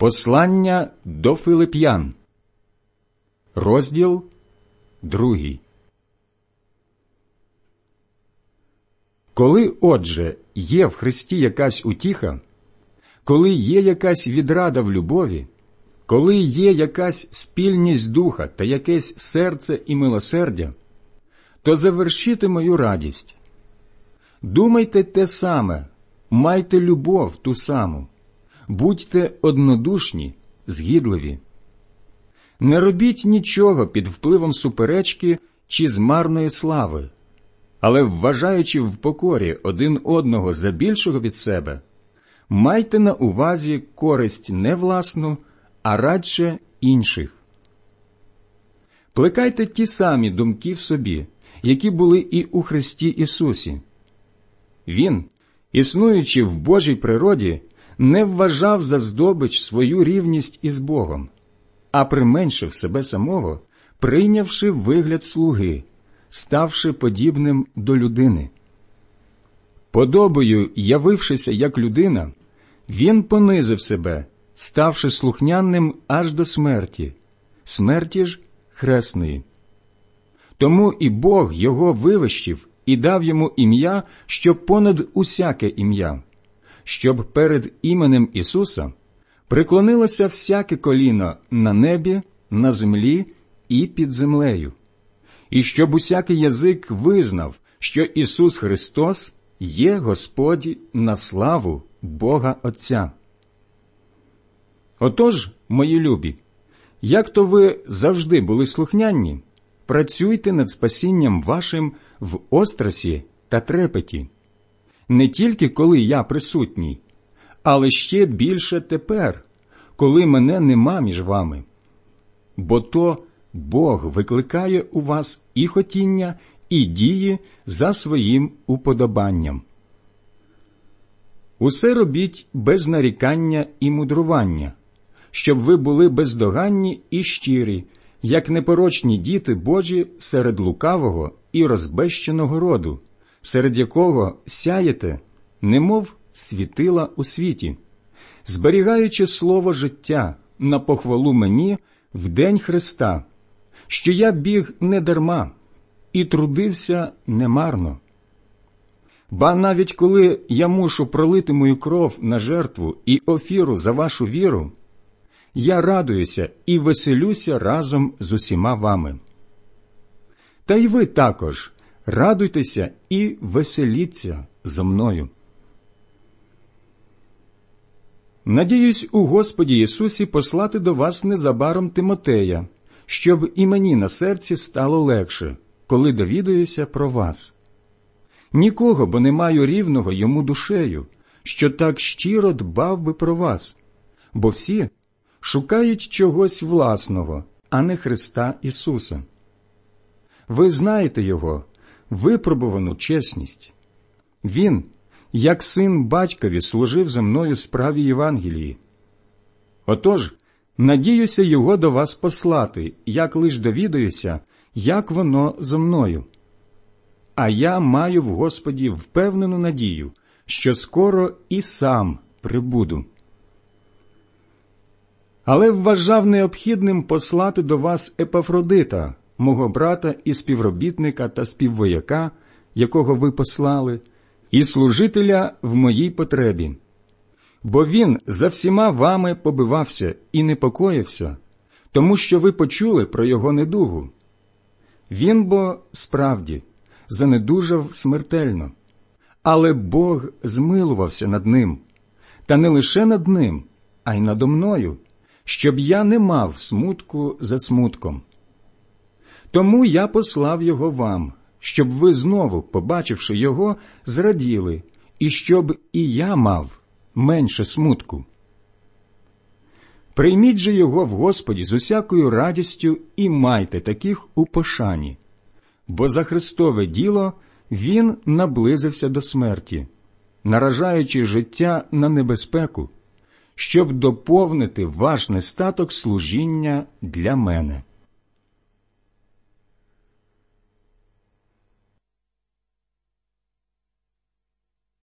Послання до Филип'ян, розділ другий. Коли, отже, є в Христі якась утіха, коли є якась відрада в любові, коли є якась спільність духа та якесь серце і милосердя, то завершіте мою радість. Думайте те саме, майте любов ту саму, будьте однодушні, згідливі. Не робіть нічого під впливом суперечки чи змарної слави, але, вважаючи в покорі один одного за більшого від себе, майте на увазі користь не власну, а радше інших. Плекайте ті самі думки в собі, які були і у Христі Ісусі. Він, існуючи в Божій природі, не вважав за здобич свою рівність із Богом, а применшив себе самого, прийнявши вигляд слуги, ставши подібним до людини. Подобою, явившися як людина, він понизив себе, ставши слухняним аж до смерті, смерті ж хресної. Тому і Бог його вивищив і дав йому ім'я, що понад усяке ім'я, щоб перед іменем Ісуса приклонилося всяке коліно на небі, на землі і під землею, і щоб усякий язик визнав, що Ісус Христос є Господь на славу Бога Отця. Отож, мої любі, як то ви завжди були слухняні, працюйте над спасінням вашим в острасі та трепеті, не тільки коли я присутній, але ще більше тепер, коли мене нема між вами. Бо то Бог викликає у вас і хотіння, і дії за своїм уподобанням. Усе робіть без нарікання і мудрування, щоб ви були бездоганні і щирі, як непорочні діти Божі серед лукавого і розбещеного роду, серед якого сяєте, немов світила у світі, зберігаючи слово життя на похвалу мені в день Христа, що я біг не дарма і трудився немарно. Ба навіть коли я мушу пролити мою кров на жертву і офіру за вашу віру, я радуюся і веселюся разом з усіма вами. Та й ви також радуйтеся і веселіться зо мною. Надіюсь у Господі Ісусі послати до вас незабаром Тимотея, щоб і мені на серці стало легше, коли довідуюся про вас. Нікого, бо не маю рівного йому душею, що так щиро дбав би про вас, бо всі шукають чогось власного, а не Христа Ісуса. Ви знаєте Його, випробувану чесність. Він, як син батькові, служив за мною справі Євангелії. Отож, надіюся його до вас послати, як лиш довідаюся, як воно зо мною. А я маю в Господі впевнену надію, що скоро і сам прибуду. Але вважав необхідним послати до вас Епафродита, мого брата і співробітника та співвояка, якого ви послали, і служителя в моїй потребі. Бо він за всіма вами побивався і непокоївся, тому що ви почули про його недугу. Він бо справді занедужав смертельно, але Бог змилувався над ним, та не лише над ним, а й надо мною, щоб я не мав смутку за смутком. Тому я послав його вам, щоб ви знову, побачивши його, зраділи, і щоб і я мав менше смутку. Прийміть же його в Господі з усякою радістю і майте таких у пошані, бо за Христове діло Він наблизився до смерті, наражаючи життя на небезпеку, щоб доповнити ваш нестаток служіння для мене.